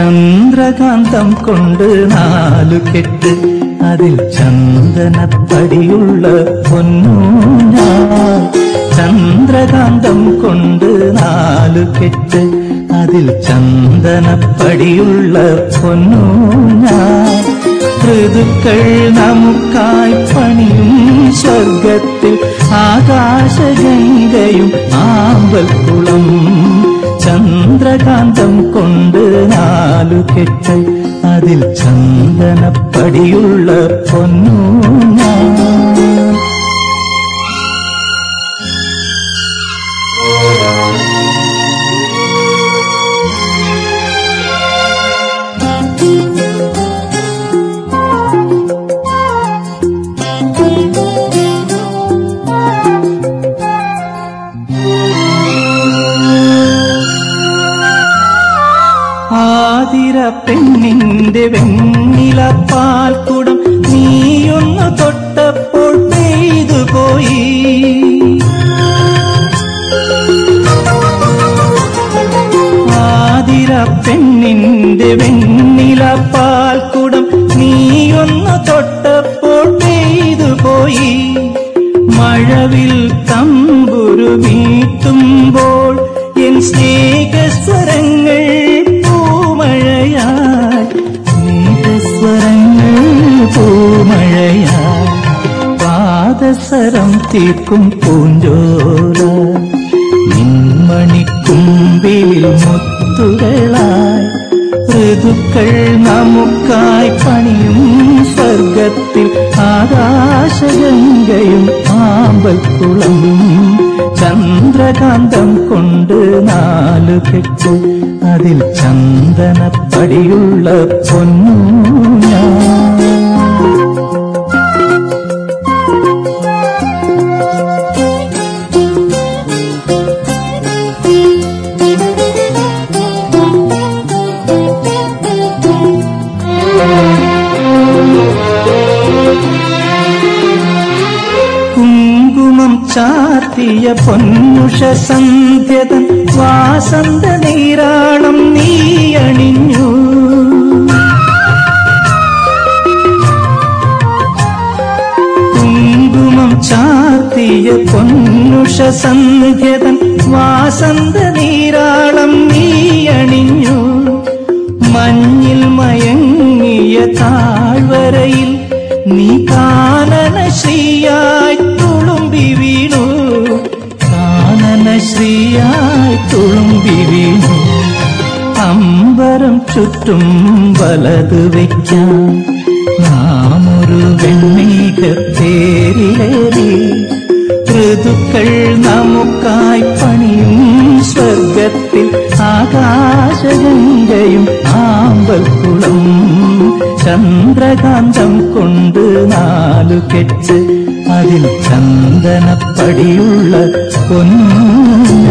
ചന്ദ്രകാന്തം കൊണ്ട് നാലു കെട്ട് അതിൽ ചന്ദനത്തടിയുള്ള പൊന്നൂന ചന്ദ്രകാന്തം കൊണ്ട് നാലു കെട്ട് അതിൽ ചന്ദനപ്പടിയുള്ള പൊന്നൂന ഋതുക്കൾ നമുക്കായി പണിയും സ്വർഗത്തിൽ ആകാശഗംഗയും ആമ്പൽക്കുളം ചന്ദ്രകാന്തം കൊണ്ട് നാലു കെട്ട് അതിൽ ചന്ദനപ്പടിയുള്ള പൊന്നൂഞ്ഞാൽ ആതിര പെണ്ണിന്റെ വെണ്ണില പാൽക്കുടം നീയൊന്നു തൊട്ടപ്പോൾ പെയ്തു പോയി. ആതിര പെണ്ണിന്റെ വെണ്ണില പാൽക്കുടം നീയൊന്നു തൊട്ടപ്പോൾ പെയ്തു പോയി. മഴവിൽ തമ്പുരു വീട്ടുമ്പോൾ എൻ സ്നേഹസ്വരങ്ങൾ പാദസരം തീർക്കും പൂഞ്ചോല. നിന്മണിക്കുമ്പിൽ മുത്തുകളായി ഋതുക്കൾ നമുക്കായി പണിയും സ്വർഗത്തിൽ ആകാശഗംഗയും ആമ്പൽക്കുളം ചന്ദ്രകാന്തം കൊണ്ട് നാലു കെട്ട് അതിൽ ചന്ദനപ്പടിയുള്ള പൊന്നൂഞ്ഞാ ചാർത്തിയ പൊന്നുഷ സന്ധ്യതൻ വാസന്ത നീരാളം നീയണിഞ്ഞു കുങ്കുമം ചാർത്തിയ പൊന്നുഷ സന്ധ്യതൻ വാസന്ത നീരാളം അമ്പരം ചുറ്റും വലത് വയ്ക്കാം നാം ഒരു വെണ്ണീകത്തേരിലേറി ഋതുക്കൾ നമുക്കായി പണിയും സ്വർഗത്തിൽ ആകാശഗംഗയും ആമ്പൽക്കുളം. ചന്ദ്രകാന്തം കൊണ്ട് നാലു കെട്ട് അതിൽ ചന്ദനപ്പടിയുള്ള പൊന്ന